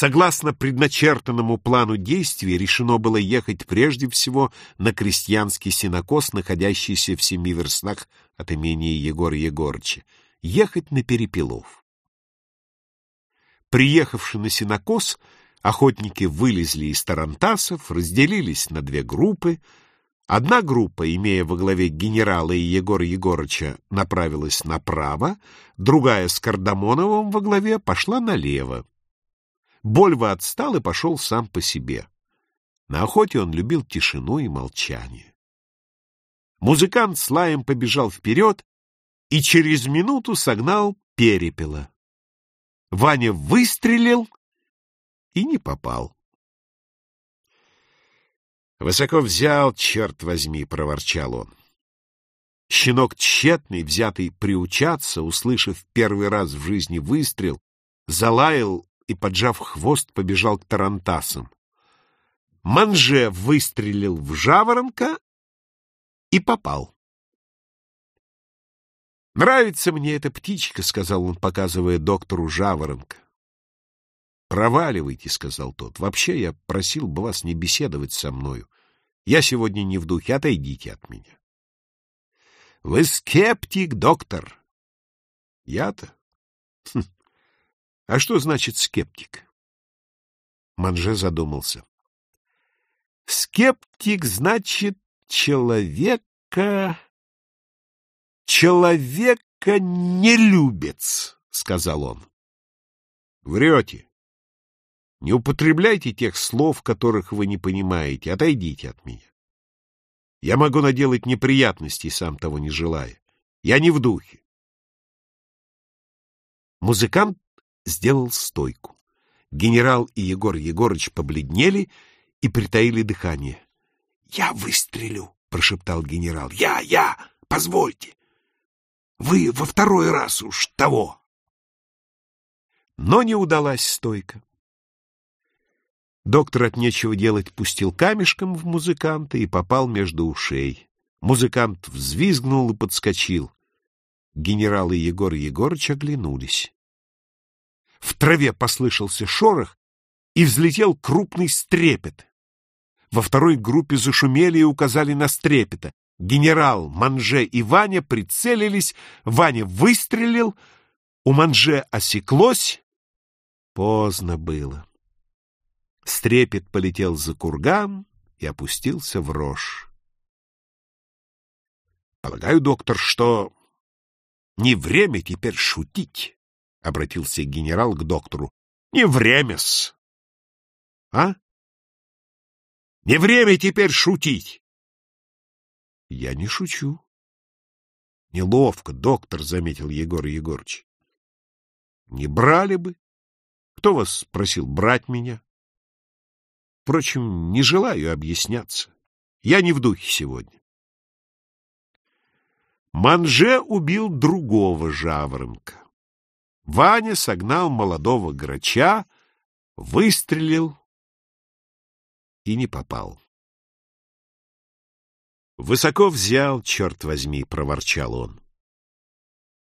Согласно предначертанному плану действий, решено было ехать прежде всего на крестьянский синокос, находящийся в семи верстах от имени Егора Егорыча, ехать на Перепелов. Приехавши на синокос, охотники вылезли из тарантасов, разделились на две группы. Одна группа, имея во главе генерала и Егора Егорыча, направилась направо, другая с Кардамоновым во главе пошла налево. Больва отстал и пошел сам по себе. На охоте он любил тишину и молчание. Музыкант с лаем побежал вперед и через минуту согнал перепела. Ваня выстрелил и не попал. «Высоко взял, черт возьми!» — проворчал он. Щенок тщетный, взятый приучаться, услышав первый раз в жизни выстрел, залаял и, поджав хвост, побежал к тарантасам. Манже выстрелил в жаворонка и попал. «Нравится мне эта птичка», — сказал он, показывая доктору жаворонка. «Проваливайте», — сказал тот. «Вообще я просил бы вас не беседовать со мною. Я сегодня не в духе, отойдите от меня». «Вы скептик, доктор». «Я-то? Хм. А что значит скептик? Манже задумался. Скептик значит человека... Человека не любец, сказал он. Врете. Не употребляйте тех слов, которых вы не понимаете. Отойдите от меня. Я могу наделать неприятностей, сам того не желая. Я не в духе. Музыкант сделал стойку. Генерал и Егор Егорыч побледнели и притаили дыхание. — Я выстрелю, — прошептал генерал. — Я, я, позвольте. Вы во второй раз уж того. Но не удалась стойка. Доктор от нечего делать пустил камешком в музыканта и попал между ушей. Музыкант взвизгнул и подскочил. Генерал и Егор Егорыч оглянулись. В траве послышался шорох, и взлетел крупный стрепет. Во второй группе зашумели и указали на стрепета. Генерал, Манже и Ваня прицелились, Ваня выстрелил, у Манже осеклось. Поздно было. Стрепет полетел за курган и опустился в рожь. Полагаю, доктор, что не время теперь шутить. — обратился генерал к доктору. — Не время-с. — А? — Не время теперь шутить. — Я не шучу. — Неловко, доктор, — заметил Егор Егорыч. — Не брали бы. Кто вас просил брать меня? Впрочем, не желаю объясняться. Я не в духе сегодня. Манже убил другого жаворонка. Ваня согнал молодого грача, выстрелил и не попал. «Высоко взял, черт возьми!» — проворчал он.